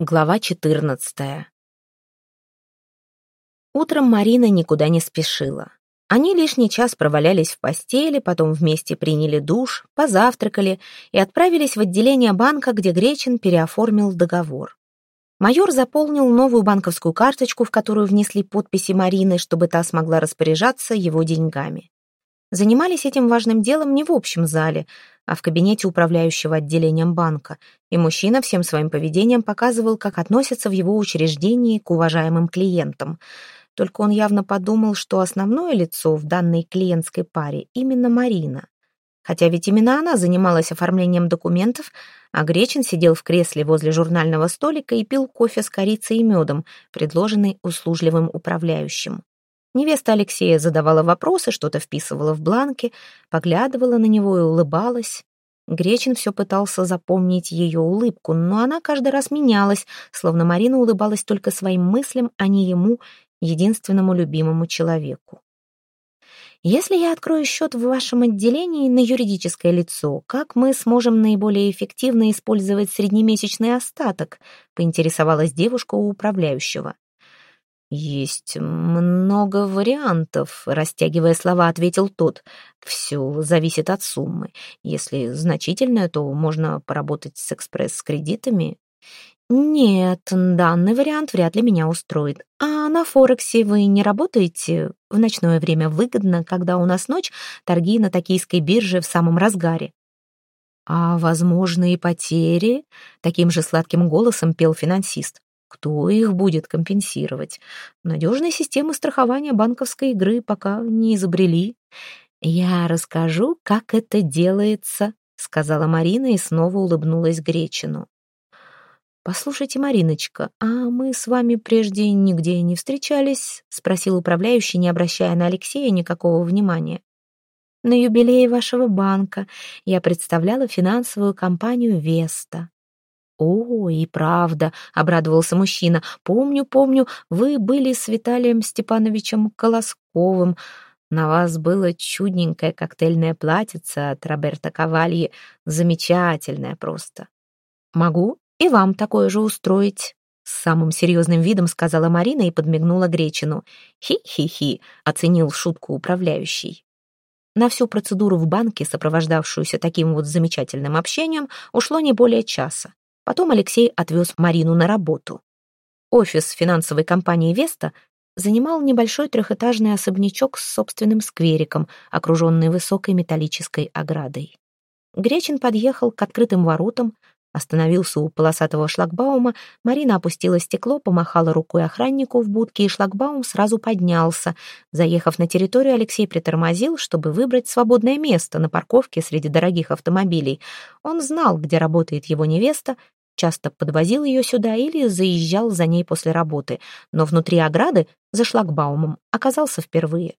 Глава 14. Утром Марина никуда не спешила. Они лишний час провалялись в постели, потом вместе приняли душ, позавтракали и отправились в отделение банка, где Гречин переоформил договор. Майор заполнил новую банковскую карточку, в которую внесли подписи Марины, чтобы та смогла распоряжаться его деньгами. Занимались этим важным делом не в общем зале, а в кабинете управляющего отделением банка, и мужчина всем своим поведением показывал, как относятся в его учреждении к уважаемым клиентам. Только он явно подумал, что основное лицо в данной клиентской паре именно Марина. Хотя ведь именно она занималась оформлением документов, а Гречин сидел в кресле возле журнального столика и пил кофе с корицей и медом, предложенный услужливым управляющим. Невеста Алексея задавала вопросы, что-то вписывала в бланки, поглядывала на него и улыбалась. Гречин все пытался запомнить ее улыбку, но она каждый раз менялась, словно Марина улыбалась только своим мыслям, а не ему, единственному любимому человеку. Если я открою счет в вашем отделении на юридическое лицо, как мы сможем наиболее эффективно использовать среднемесячный остаток? Поинтересовалась девушка у управляющего. «Есть много вариантов», — растягивая слова, ответил тот. «Все зависит от суммы. Если значительная, то можно поработать с экспресс-кредитами». «Нет, данный вариант вряд ли меня устроит. А на Форексе вы не работаете? В ночное время выгодно, когда у нас ночь, торги на токийской бирже в самом разгаре». «А возможные потери?» — таким же сладким голосом пел финансист. Кто их будет компенсировать? Надежной системы страхования банковской игры пока не изобрели. «Я расскажу, как это делается», — сказала Марина и снова улыбнулась Гречину. «Послушайте, Мариночка, а мы с вами прежде нигде не встречались?» — спросил управляющий, не обращая на Алексея никакого внимания. «На юбилее вашего банка я представляла финансовую компанию «Веста». «О, и правда», — обрадовался мужчина. «Помню, помню, вы были с Виталием Степановичем Колосковым. На вас было чудненькое коктейльное платьице от Роберта Кавальи. Замечательное просто. Могу и вам такое же устроить». С самым серьезным видом сказала Марина и подмигнула Гречину. «Хи-хи-хи», — оценил шутку управляющий. На всю процедуру в банке, сопровождавшуюся таким вот замечательным общением, ушло не более часа. Потом Алексей отвез Марину на работу. Офис финансовой компании «Веста» занимал небольшой трехэтажный особнячок с собственным сквериком, окруженный высокой металлической оградой. Гречин подъехал к открытым воротам, остановился у полосатого шлагбаума, Марина опустила стекло, помахала рукой охраннику в будке, и шлагбаум сразу поднялся. Заехав на территорию, Алексей притормозил, чтобы выбрать свободное место на парковке среди дорогих автомобилей. Он знал, где работает его невеста, часто подвозил ее сюда или заезжал за ней после работы, но внутри ограды, за шлагбаумом, оказался впервые.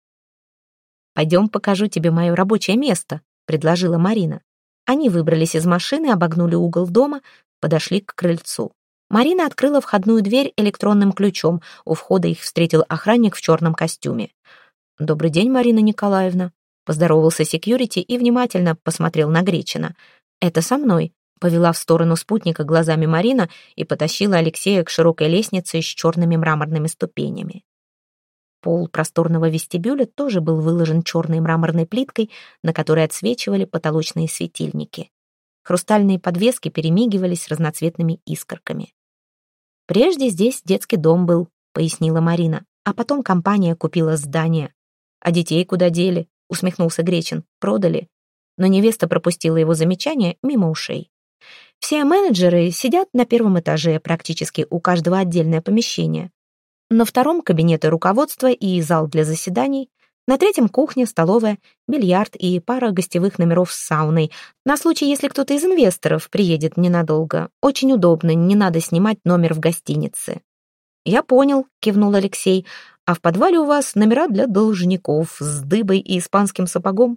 «Пойдем покажу тебе мое рабочее место», — предложила Марина. Они выбрались из машины, обогнули угол дома, подошли к крыльцу. Марина открыла входную дверь электронным ключом. У входа их встретил охранник в черном костюме. «Добрый день, Марина Николаевна», — поздоровался секьюрити и внимательно посмотрел на Гречина. «Это со мной», — повела в сторону спутника глазами Марина и потащила Алексея к широкой лестнице с черными мраморными ступенями. Пол просторного вестибюля тоже был выложен черной мраморной плиткой, на которой отсвечивали потолочные светильники. Хрустальные подвески перемигивались разноцветными искорками. «Прежде здесь детский дом был», — пояснила Марина, «а потом компания купила здание». «А детей куда дели?» — усмехнулся Гречин. «Продали». Но невеста пропустила его замечание мимо ушей. Все менеджеры сидят на первом этаже, практически у каждого отдельное помещение. На втором — кабинеты руководства и зал для заседаний. На третьем — кухня, столовая, бильярд и пара гостевых номеров с сауной. На случай, если кто-то из инвесторов приедет ненадолго. Очень удобно, не надо снимать номер в гостинице. «Я понял», — кивнул Алексей. «А в подвале у вас номера для должников с дыбой и испанским сапогом?»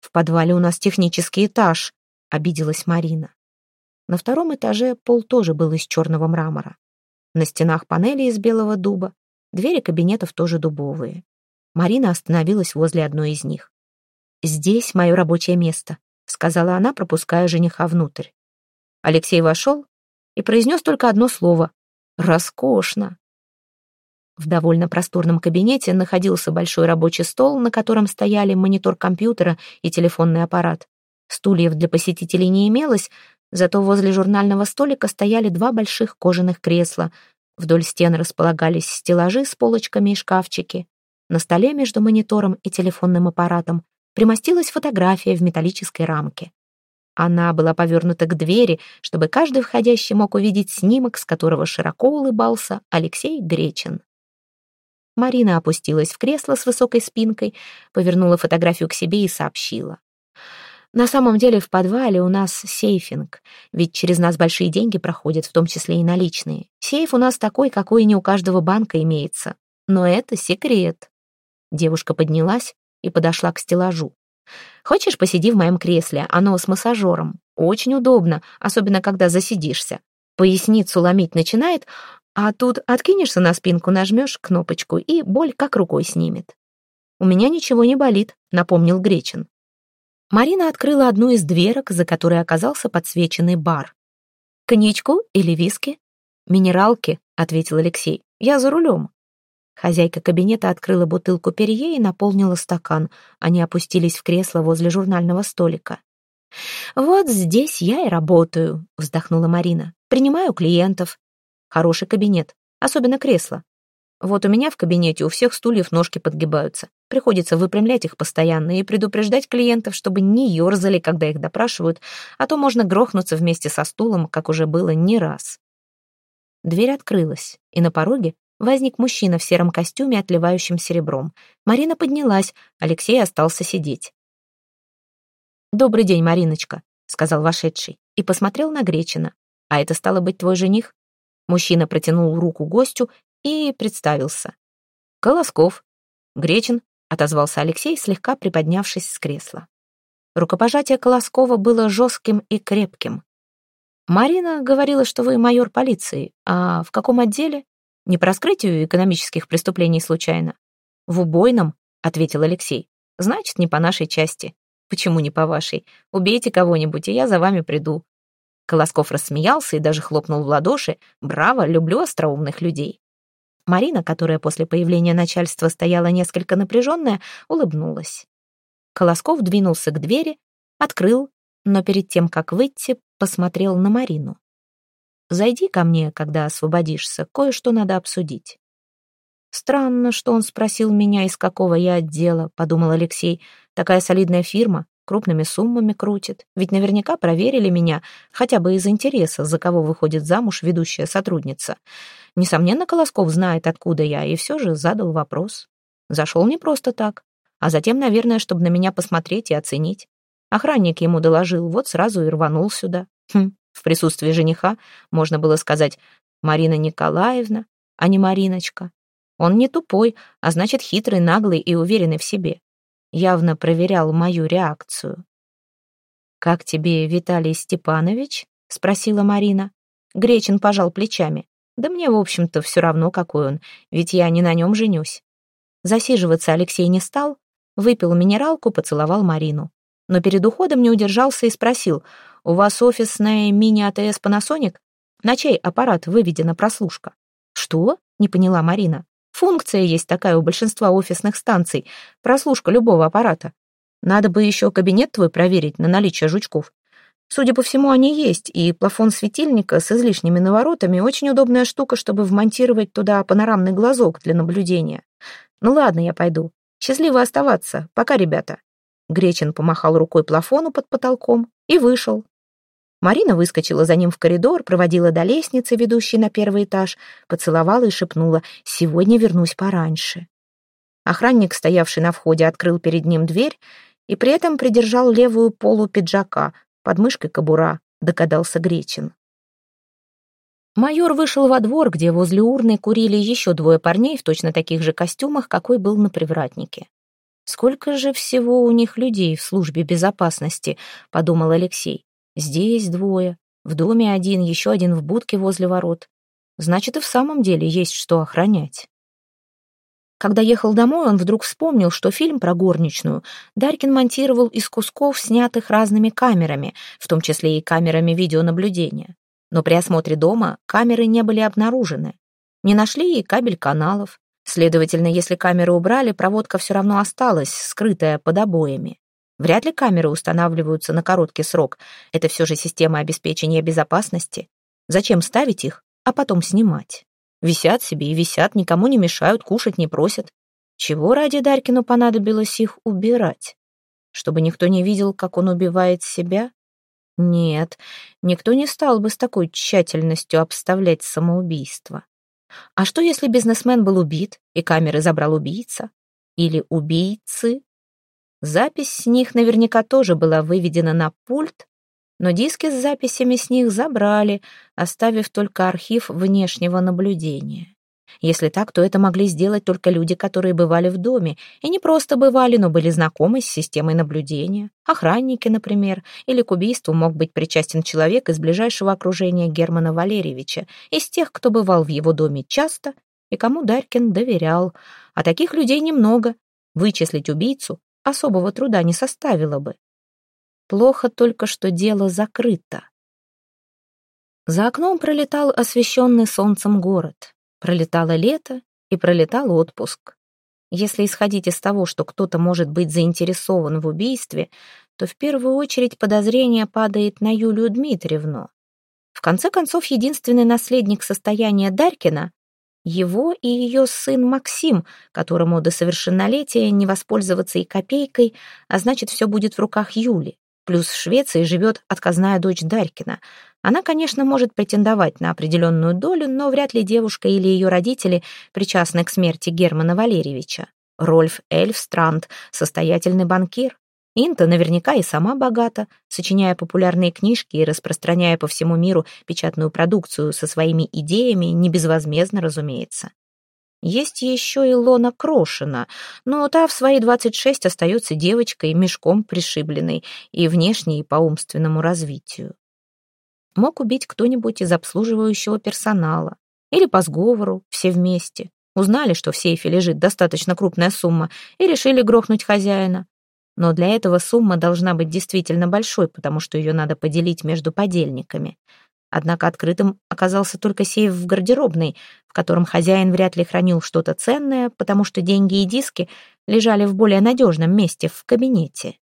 «В подвале у нас технический этаж», — обиделась Марина. На втором этаже пол тоже был из черного мрамора. На стенах панели из белого дуба, двери кабинетов тоже дубовые. Марина остановилась возле одной из них. «Здесь мое рабочее место», — сказала она, пропуская жениха внутрь. Алексей вошел, и произнес только одно слово «Роскошно». В довольно просторном кабинете находился большой рабочий стол, на котором стояли монитор компьютера и телефонный аппарат. Стульев для посетителей не имелось, зато возле журнального столика стояли два больших кожаных кресла. Вдоль стен располагались стеллажи с полочками и шкафчики. На столе между монитором и телефонным аппаратом примостилась фотография в металлической рамке. Она была повернута к двери, чтобы каждый входящий мог увидеть снимок, с которого широко улыбался Алексей Гречин. Марина опустилась в кресло с высокой спинкой, повернула фотографию к себе и сообщила. «На самом деле в подвале у нас сейфинг, ведь через нас большие деньги проходят, в том числе и наличные. Сейф у нас такой, какой не у каждого банка имеется. Но это секрет». Девушка поднялась и подошла к стеллажу. Хочешь, посиди в моем кресле, оно с массажером. Очень удобно, особенно когда засидишься. Поясницу ломить начинает, а тут откинешься на спинку, нажмешь кнопочку, и боль как рукой снимет. «У меня ничего не болит», — напомнил Гречин. Марина открыла одну из дверок, за которой оказался подсвеченный бар. «Коньячку или виски?» «Минералки», — ответил Алексей. «Я за рулем». Хозяйка кабинета открыла бутылку перье и наполнила стакан. Они опустились в кресло возле журнального столика. «Вот здесь я и работаю», — вздохнула Марина. «Принимаю клиентов. Хороший кабинет, особенно кресло. Вот у меня в кабинете у всех стульев ножки подгибаются. Приходится выпрямлять их постоянно и предупреждать клиентов, чтобы не ерзали, когда их допрашивают, а то можно грохнуться вместе со стулом, как уже было не раз. Дверь открылась, и на пороге Возник мужчина в сером костюме, отливающем серебром. Марина поднялась, Алексей остался сидеть. «Добрый день, Мариночка», — сказал вошедший, и посмотрел на Гречина. «А это стало быть твой жених?» Мужчина протянул руку гостю и представился. «Колосков». «Гречин», — отозвался Алексей, слегка приподнявшись с кресла. Рукопожатие Колоскова было жестким и крепким. «Марина говорила, что вы майор полиции. А в каком отделе?» Не по раскрытию экономических преступлений случайно? В убойном, ответил Алексей. Значит, не по нашей части. Почему не по вашей? Убейте кого-нибудь, и я за вами приду. Колосков рассмеялся и даже хлопнул в ладоши. Браво, люблю остроумных людей. Марина, которая после появления начальства стояла несколько напряженная, улыбнулась. Колосков двинулся к двери, открыл, но перед тем, как выйти, посмотрел на Марину. Зайди ко мне, когда освободишься, кое-что надо обсудить». «Странно, что он спросил меня, из какого я отдела», — подумал Алексей. «Такая солидная фирма, крупными суммами крутит. Ведь наверняка проверили меня, хотя бы из интереса, за кого выходит замуж ведущая сотрудница. Несомненно, Колосков знает, откуда я, и все же задал вопрос. Зашел не просто так, а затем, наверное, чтобы на меня посмотреть и оценить. Охранник ему доложил, вот сразу и рванул сюда. Хм, в присутствии жениха можно было сказать «Марина Николаевна», а не «Мариночка». Он не тупой, а значит хитрый, наглый и уверенный в себе. Явно проверял мою реакцию. «Как тебе Виталий Степанович?» — спросила Марина. Гречин пожал плечами. «Да мне, в общем-то, все равно, какой он, ведь я не на нем женюсь». Засиживаться Алексей не стал, выпил минералку, поцеловал Марину. Но перед уходом не удержался и спросил, «У вас офисная мини-АТС Panasonic? На чей аппарат выведена прослушка?» «Что?» — не поняла Марина. «Функция есть такая у большинства офисных станций. Прослушка любого аппарата. Надо бы еще кабинет твой проверить на наличие жучков. Судя по всему, они есть, и плафон светильника с излишними наворотами — очень удобная штука, чтобы вмонтировать туда панорамный глазок для наблюдения. Ну ладно, я пойду. Счастливо оставаться. Пока, ребята». Гречин помахал рукой плафону под потолком и вышел, Марина выскочила за ним в коридор, проводила до лестницы, ведущей на первый этаж, поцеловала и шепнула «Сегодня вернусь пораньше». Охранник, стоявший на входе, открыл перед ним дверь и при этом придержал левую полу пиджака, под мышкой кобура, догадался Гречин. Майор вышел во двор, где возле урны курили еще двое парней в точно таких же костюмах, какой был на привратнике. «Сколько же всего у них людей в службе безопасности?» — подумал Алексей. Здесь двое, в доме один, еще один в будке возле ворот. Значит, и в самом деле есть что охранять. Когда ехал домой, он вдруг вспомнил, что фильм про горничную Дарькин монтировал из кусков, снятых разными камерами, в том числе и камерами видеонаблюдения. Но при осмотре дома камеры не были обнаружены. Не нашли и кабель каналов. Следовательно, если камеры убрали, проводка все равно осталась, скрытая под обоями. Вряд ли камеры устанавливаются на короткий срок. Это все же система обеспечения безопасности. Зачем ставить их, а потом снимать? Висят себе и висят, никому не мешают, кушать не просят. Чего ради Дарькину понадобилось их убирать? Чтобы никто не видел, как он убивает себя? Нет, никто не стал бы с такой тщательностью обставлять самоубийство. А что, если бизнесмен был убит, и камеры забрал убийца? Или убийцы? Запись с них наверняка тоже была выведена на пульт, но диски с записями с них забрали, оставив только архив внешнего наблюдения. Если так, то это могли сделать только люди, которые бывали в доме, и не просто бывали, но были знакомы с системой наблюдения. Охранники, например, или к убийству мог быть причастен человек из ближайшего окружения Германа Валерьевича, из тех, кто бывал в его доме часто и кому Дарькин доверял. А таких людей немного. Вычислить убийцу особого труда не составило бы. Плохо только, что дело закрыто. За окном пролетал освещенный солнцем город. Пролетало лето и пролетал отпуск. Если исходить из того, что кто-то может быть заинтересован в убийстве, то в первую очередь подозрение падает на Юлию Дмитриевну. В конце концов, единственный наследник состояния Дарькина — его и ее сын Максим, которому до совершеннолетия не воспользоваться и копейкой, а значит, все будет в руках Юли. Плюс в Швеции живет отказная дочь Дарькина. Она, конечно, может претендовать на определенную долю, но вряд ли девушка или ее родители причастны к смерти Германа Валерьевича. Рольф Эльфстранд — состоятельный банкир. Инта наверняка и сама богата, сочиняя популярные книжки и распространяя по всему миру печатную продукцию со своими идеями, не безвозмездно, разумеется. Есть еще Илона Крошина, но та в свои 26 остается девочкой, мешком пришибленной, и внешне, и по умственному развитию. Мог убить кто-нибудь из обслуживающего персонала. Или по сговору, все вместе. Узнали, что в сейфе лежит достаточно крупная сумма, и решили грохнуть хозяина. Но для этого сумма должна быть действительно большой, потому что ее надо поделить между подельниками. Однако открытым оказался только сейф в гардеробной, в котором хозяин вряд ли хранил что-то ценное, потому что деньги и диски лежали в более надежном месте, в кабинете.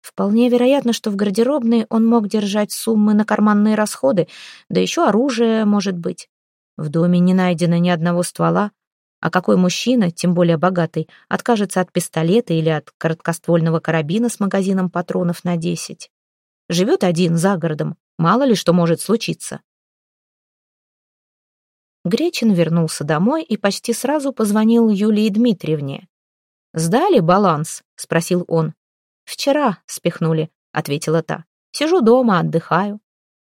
Вполне вероятно, что в гардеробной он мог держать суммы на карманные расходы, да еще оружие, может быть. В доме не найдено ни одного ствола, а какой мужчина, тем более богатый, откажется от пистолета или от короткоствольного карабина с магазином патронов на десять? Живет один за городом, Мало ли что может случиться. Гречин вернулся домой и почти сразу позвонил Юлии Дмитриевне. «Сдали баланс?» — спросил он. «Вчера спихнули», — ответила та. «Сижу дома, отдыхаю.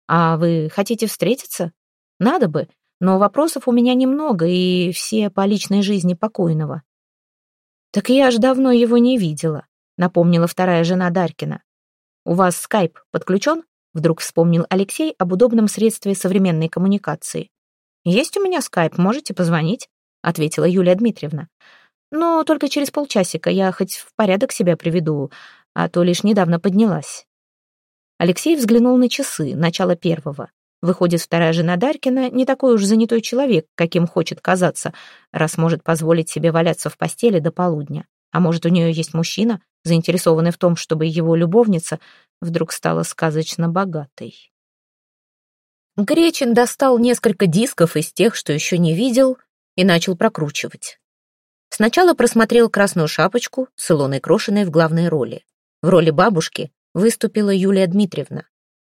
А вы хотите встретиться? Надо бы, но вопросов у меня немного, и все по личной жизни покойного». «Так я ж давно его не видела», — напомнила вторая жена Дарькина. «У вас скайп подключен?» Вдруг вспомнил Алексей об удобном средстве современной коммуникации. «Есть у меня скайп, можете позвонить», — ответила Юлия Дмитриевна. «Но только через полчасика я хоть в порядок себя приведу, а то лишь недавно поднялась». Алексей взглянул на часы, начало первого. Выходит, вторая жена Дарькина не такой уж занятой человек, каким хочет казаться, раз может позволить себе валяться в постели до полудня. А может, у нее есть мужчина, заинтересованный в том, чтобы его любовница вдруг стала сказочно богатой. Гречин достал несколько дисков из тех, что еще не видел, и начал прокручивать. Сначала просмотрел «Красную шапочку» с Илоной Крошиной в главной роли. В роли бабушки выступила Юлия Дмитриевна.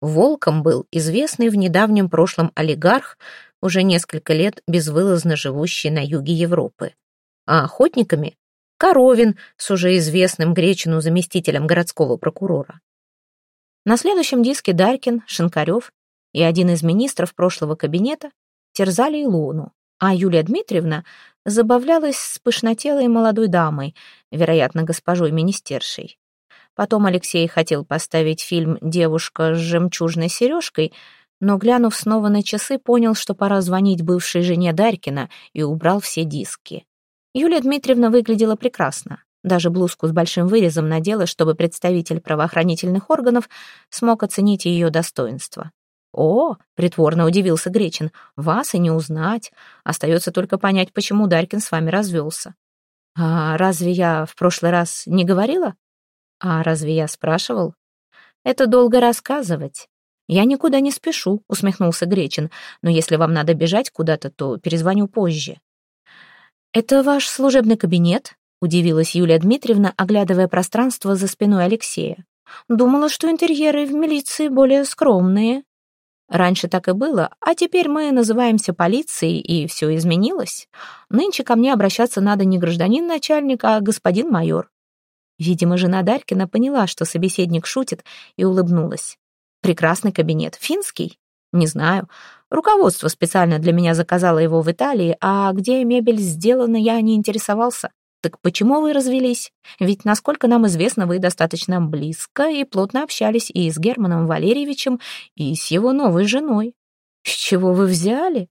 Волком был известный в недавнем прошлом олигарх, уже несколько лет безвылазно живущий на юге Европы. А охотниками — Коровин с уже известным Гречину заместителем городского прокурора. На следующем диске Дарькин, Шинкарев и один из министров прошлого кабинета терзали Илону, а Юлия Дмитриевна забавлялась с пышнотелой молодой дамой, вероятно, госпожой министершей. Потом Алексей хотел поставить фильм «Девушка с жемчужной сережкой», но, глянув снова на часы, понял, что пора звонить бывшей жене Дарькина и убрал все диски. Юлия Дмитриевна выглядела прекрасно. Даже блузку с большим вырезом надела, чтобы представитель правоохранительных органов смог оценить ее достоинство. «О!» — притворно удивился Гречин. «Вас и не узнать. Остается только понять, почему Дарькин с вами развелся». «А разве я в прошлый раз не говорила?» «А разве я спрашивал?» «Это долго рассказывать». «Я никуда не спешу», — усмехнулся Гречин. «Но если вам надо бежать куда-то, то перезвоню позже». «Это ваш служебный кабинет?» — удивилась Юлия Дмитриевна, оглядывая пространство за спиной Алексея. «Думала, что интерьеры в милиции более скромные». Раньше так и было, а теперь мы называемся полицией, и все изменилось. Нынче ко мне обращаться надо не гражданин начальник, а господин майор. Видимо, жена Дарькина поняла, что собеседник шутит, и улыбнулась. Прекрасный кабинет. Финский? Не знаю. Руководство специально для меня заказало его в Италии, а где мебель сделана, я не интересовался. Так почему вы развелись? Ведь, насколько нам известно, вы достаточно близко и плотно общались и с Германом Валерьевичем, и с его новой женой. С чего вы взяли?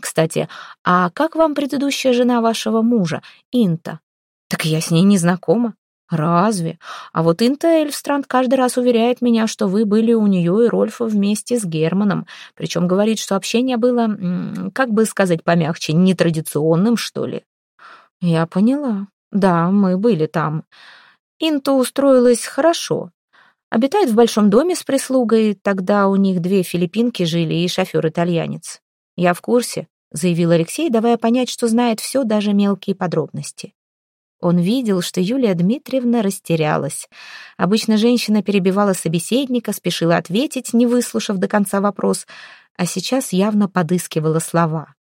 Кстати, а как вам предыдущая жена вашего мужа, Инта? Так я с ней не знакома. Разве? А вот Инта Эльфстранд каждый раз уверяет меня, что вы были у нее и Рольфа вместе с Германом. Причем говорит, что общение было, как бы сказать помягче, нетрадиционным, что ли. Я поняла. Да, мы были там. Инта устроилась хорошо. Обитает в большом доме с прислугой, тогда у них две филиппинки жили и шофер-итальянец. Я в курсе, заявил Алексей, давая понять, что знает все, даже мелкие подробности. Он видел, что Юлия Дмитриевна растерялась. Обычно женщина перебивала собеседника, спешила ответить, не выслушав до конца вопрос, а сейчас явно подыскивала слова.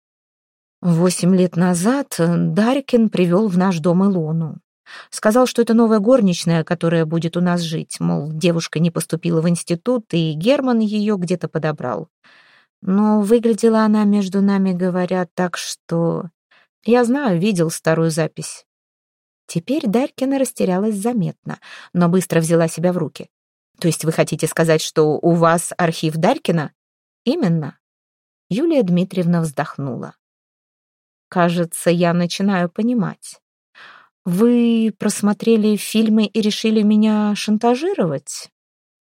Восемь лет назад Дарькин привел в наш дом Илону. Сказал, что это новая горничная, которая будет у нас жить. Мол, девушка не поступила в институт, и Герман ее где-то подобрал. Но выглядела она, между нами говоря, так что... Я знаю, видел старую запись. Теперь Дарькина растерялась заметно, но быстро взяла себя в руки. «То есть вы хотите сказать, что у вас архив Дарькина?» «Именно». Юлия Дмитриевна вздохнула. Кажется, я начинаю понимать. Вы просмотрели фильмы и решили меня шантажировать?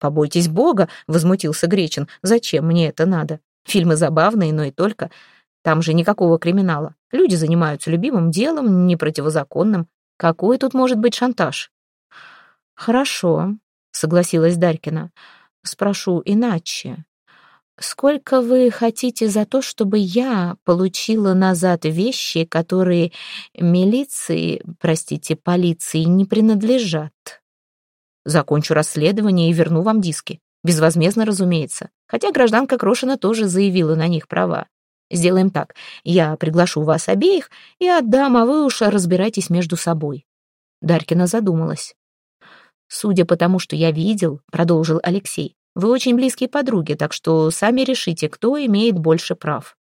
Побойтесь Бога, возмутился Гречин. Зачем мне это надо? Фильмы забавные, но и только. Там же никакого криминала. Люди занимаются любимым делом, не противозаконным. Какой тут может быть шантаж? Хорошо, согласилась Дарькина. Спрошу иначе. Сколько вы хотите за то, чтобы я получила назад вещи, которые милиции, простите, полиции не принадлежат? Закончу расследование и верну вам диски. Безвозмездно, разумеется. Хотя гражданка Крошина тоже заявила на них права. Сделаем так. Я приглашу вас обеих и отдам, а вы уж разбирайтесь между собой. Дарькина задумалась. Судя по тому, что я видел, продолжил Алексей, вы очень близкие подруги, так что сами решите, кто имеет больше прав.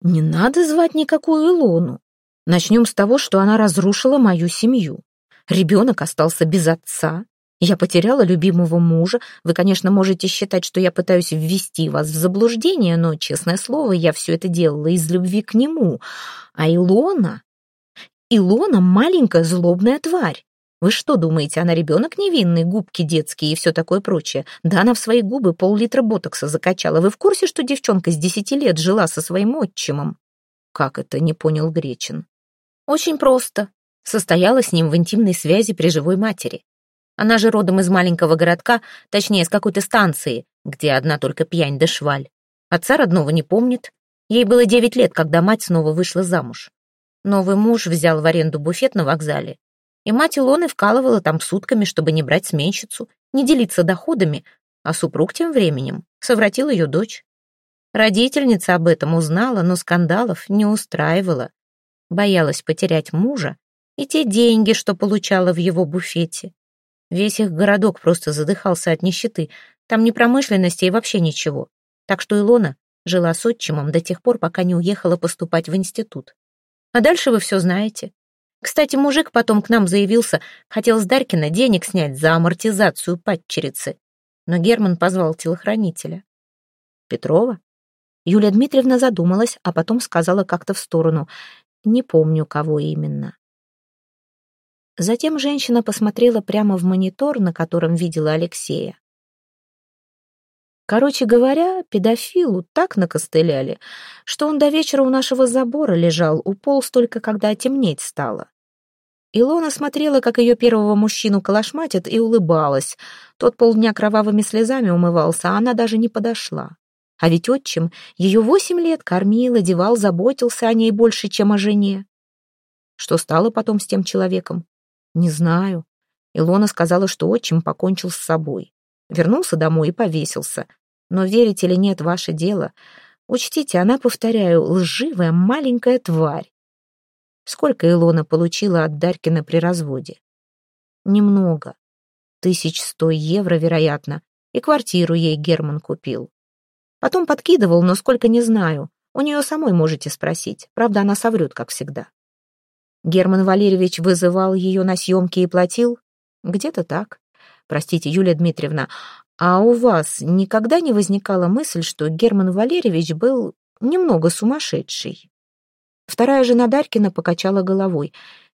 Не надо звать никакую Илону. Начнем с того, что она разрушила мою семью. Ребенок остался без отца. Я потеряла любимого мужа. Вы, конечно, можете считать, что я пытаюсь ввести вас в заблуждение, но, честное слово, я все это делала из любви к нему. А Илона... Илона — маленькая злобная тварь. Вы что думаете, она ребенок невинный, губки детские и все такое прочее? Да она в свои губы пол-литра ботокса закачала. Вы в курсе, что девчонка с десяти лет жила со своим отчимом? Как это, не понял Гречин. Очень просто. Состояла с ним в интимной связи при живой матери. Она же родом из маленького городка, точнее, с какой-то станции, где одна только пьянь да шваль. Отца родного не помнит. Ей было девять лет, когда мать снова вышла замуж. Новый муж взял в аренду буфет на вокзале и мать Илоны вкалывала там сутками, чтобы не брать сменщицу, не делиться доходами, а супруг тем временем совратил ее дочь. Родительница об этом узнала, но скандалов не устраивала. Боялась потерять мужа и те деньги, что получала в его буфете. Весь их городок просто задыхался от нищеты. Там ни промышленности и вообще ничего. Так что Илона жила с отчимом до тех пор, пока не уехала поступать в институт. А дальше вы все знаете. Кстати, мужик потом к нам заявился, хотел с Дарькина денег снять за амортизацию падчерицы. Но Герман позвал телохранителя. Петрова? Юлия Дмитриевна задумалась, а потом сказала как-то в сторону. Не помню, кого именно. Затем женщина посмотрела прямо в монитор, на котором видела Алексея. Короче говоря, педофилу так накостыляли, что он до вечера у нашего забора лежал, уполз только когда темнеть стало. Илона смотрела, как ее первого мужчину калашматят, и улыбалась. Тот полдня кровавыми слезами умывался, а она даже не подошла. А ведь отчим ее восемь лет кормил, одевал, заботился о ней больше, чем о жене. Что стало потом с тем человеком? Не знаю. Илона сказала, что отчим покончил с собой. Вернулся домой и повесился. Но верить или нет, ваше дело. Учтите, она, повторяю, лживая маленькая тварь. Сколько Илона получила от Дарькина при разводе? Немного. Тысяч сто евро, вероятно. И квартиру ей Герман купил. Потом подкидывал, но сколько не знаю. У нее самой можете спросить. Правда, она соврет, как всегда. Герман Валерьевич вызывал ее на съемки и платил? Где-то так. Простите, Юлия Дмитриевна, а у вас никогда не возникала мысль, что Герман Валерьевич был немного сумасшедший? Вторая жена Дарькина покачала головой.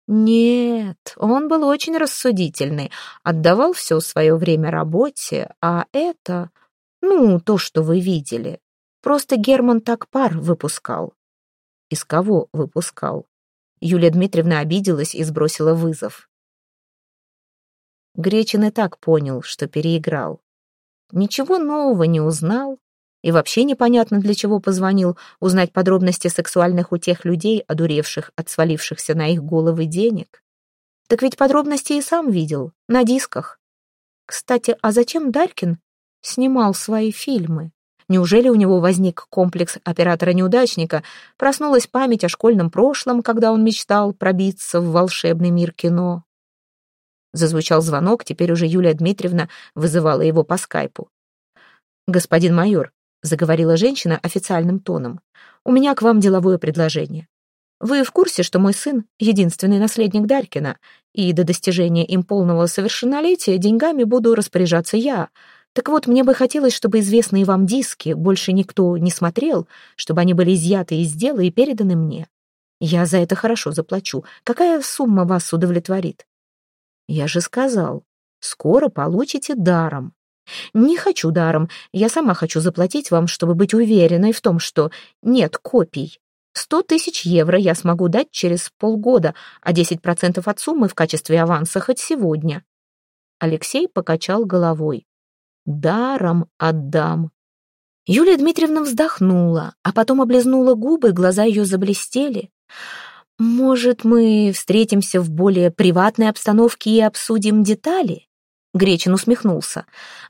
Нет, он был очень рассудительный, отдавал все свое время работе, а это, ну, то, что вы видели, просто Герман так пар выпускал. Из кого выпускал? Юлия Дмитриевна обиделась и сбросила вызов. Гречин и так понял, что переиграл. Ничего нового не узнал, и вообще непонятно, для чего позвонил, узнать подробности сексуальных у тех людей, одуревших от свалившихся на их головы денег. Так ведь подробности и сам видел, на дисках. Кстати, а зачем Дарькин снимал свои фильмы? Неужели у него возник комплекс оператора-неудачника, проснулась память о школьном прошлом, когда он мечтал пробиться в волшебный мир кино? Зазвучал звонок, теперь уже Юлия Дмитриевна вызывала его по скайпу. «Господин майор, заговорила женщина официальным тоном. «У меня к вам деловое предложение. Вы в курсе, что мой сын — единственный наследник Дарькина, и до достижения им полного совершеннолетия деньгами буду распоряжаться я. Так вот, мне бы хотелось, чтобы известные вам диски больше никто не смотрел, чтобы они были изъяты из дела и переданы мне. Я за это хорошо заплачу. Какая сумма вас удовлетворит?» «Я же сказал, скоро получите даром. Не хочу даром. Я сама хочу заплатить вам, чтобы быть уверенной в том, что нет копий. Сто тысяч евро я смогу дать через полгода, а десять процентов от суммы в качестве аванса хоть сегодня. Алексей покачал головой. Даром отдам. Юлия Дмитриевна вздохнула, а потом облизнула губы, глаза ее заблестели. «Может, мы встретимся в более приватной обстановке и обсудим детали?» Гречин усмехнулся.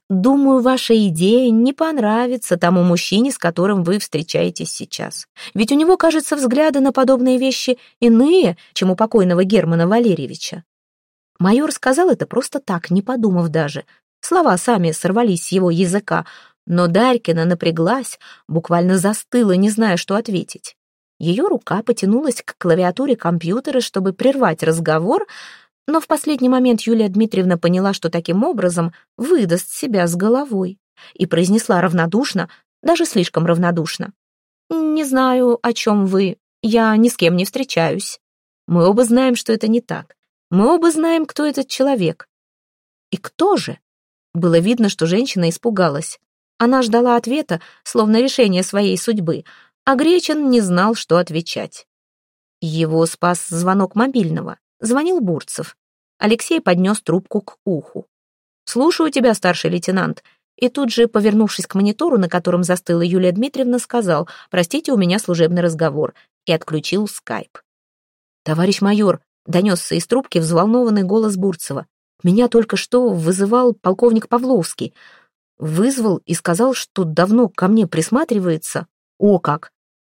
«Думаю, ваша идея не понравится тому мужчине, с которым вы встречаетесь сейчас. Ведь у него, кажется, взгляды на подобные вещи иные, чем у покойного Германа Валерьевича». Майор сказал это просто так, не подумав даже. Слова сами сорвались с его языка, но Дарькина напряглась, буквально застыла, не зная, что ответить. Ее рука потянулась к клавиатуре компьютера, чтобы прервать разговор, но в последний момент Юлия Дмитриевна поняла, что таким образом выдаст себя с головой, и произнесла равнодушно, даже слишком равнодушно. «Не знаю, о чем вы. Я ни с кем не встречаюсь. Мы оба знаем, что это не так. Мы оба знаем, кто этот человек». «И кто же?» Было видно, что женщина испугалась. Она ждала ответа, словно решения своей судьбы, а Гречин не знал, что отвечать. Его спас звонок мобильного. Звонил Бурцев. Алексей поднес трубку к уху. «Слушаю тебя, старший лейтенант». И тут же, повернувшись к монитору, на котором застыла Юлия Дмитриевна, сказал «Простите, у меня служебный разговор» и отключил скайп. «Товарищ майор», — донесся из трубки взволнованный голос Бурцева. «Меня только что вызывал полковник Павловский. Вызвал и сказал, что давно ко мне присматривается. О как!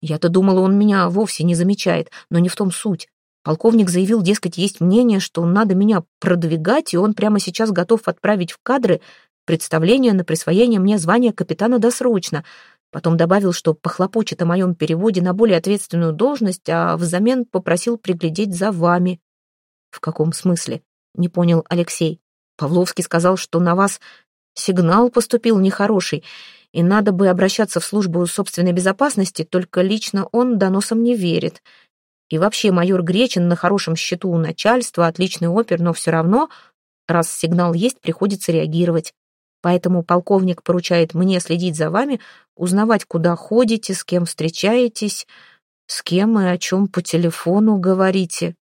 Я-то думала, он меня вовсе не замечает, но не в том суть. Полковник заявил, дескать, есть мнение, что надо меня продвигать, и он прямо сейчас готов отправить в кадры представление на присвоение мне звания капитана досрочно. Потом добавил, что похлопочет о моем переводе на более ответственную должность, а взамен попросил приглядеть за вами. «В каком смысле?» — не понял Алексей. «Павловский сказал, что на вас сигнал поступил нехороший, и надо бы обращаться в службу собственной безопасности, только лично он доносом не верит». И вообще майор Гречин на хорошем счету у начальства, отличный опер, но все равно, раз сигнал есть, приходится реагировать. Поэтому полковник поручает мне следить за вами, узнавать, куда ходите, с кем встречаетесь, с кем и о чем по телефону говорите.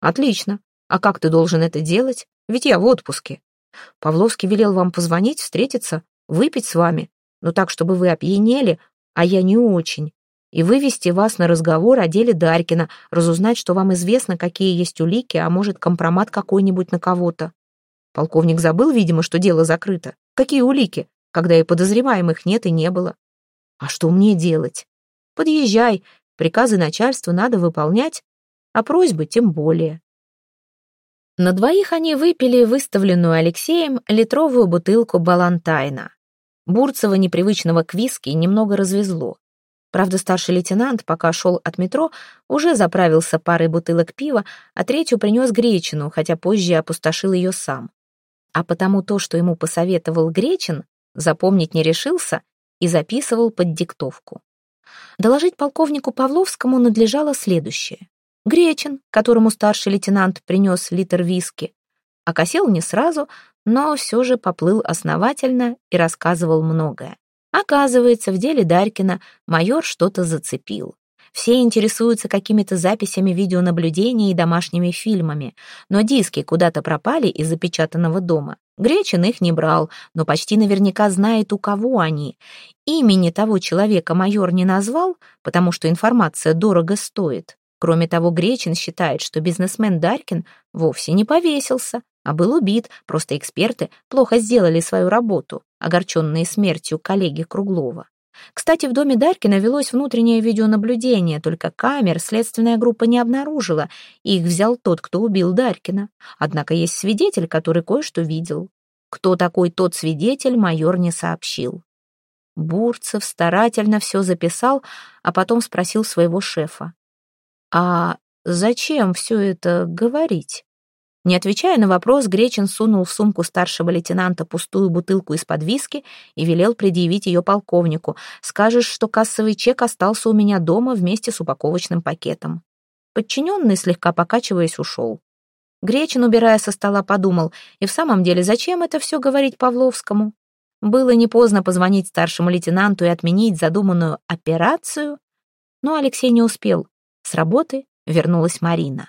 Отлично. А как ты должен это делать? Ведь я в отпуске. Павловский велел вам позвонить, встретиться, выпить с вами, но так, чтобы вы опьянели, а я не очень, и вывести вас на разговор о деле Дарькина, разузнать, что вам известно, какие есть улики, а может, компромат какой-нибудь на кого-то. Полковник забыл, видимо, что дело закрыто. Какие улики, когда и подозреваемых нет и не было? А что мне делать? Подъезжай, приказы начальства надо выполнять, а просьбы тем более. На двоих они выпили выставленную Алексеем литровую бутылку балантайна. Бурцева, непривычного к виски, немного развезло. Правда, старший лейтенант, пока шел от метро, уже заправился парой бутылок пива, а третью принес Гречину, хотя позже опустошил ее сам а потому то, что ему посоветовал Гречин, запомнить не решился и записывал под диктовку. Доложить полковнику Павловскому надлежало следующее. Гречин, которому старший лейтенант принес литр виски, окосил не сразу, но все же поплыл основательно и рассказывал многое. Оказывается, в деле Дарькина майор что-то зацепил. Все интересуются какими-то записями видеонаблюдения и домашними фильмами, но диски куда-то пропали из запечатанного дома. Гречин их не брал, но почти наверняка знает, у кого они. Имени того человека майор не назвал, потому что информация дорого стоит. Кроме того, Гречин считает, что бизнесмен Даркин вовсе не повесился, а был убит, просто эксперты плохо сделали свою работу, огорченные смертью коллеги Круглова. Кстати, в доме Дарькина велось внутреннее видеонаблюдение, только камер следственная группа не обнаружила, их взял тот, кто убил Дарькина. Однако есть свидетель, который кое-что видел. Кто такой тот свидетель, майор не сообщил. Бурцев старательно все записал, а потом спросил своего шефа. «А зачем все это говорить?» Не отвечая на вопрос, Гречин сунул в сумку старшего лейтенанта пустую бутылку из-под виски и велел предъявить ее полковнику. «Скажешь, что кассовый чек остался у меня дома вместе с упаковочным пакетом». Подчиненный, слегка покачиваясь, ушел. Гречин, убирая со стола, подумал, и в самом деле, зачем это все говорить Павловскому? Было не поздно позвонить старшему лейтенанту и отменить задуманную операцию, но Алексей не успел. С работы вернулась Марина.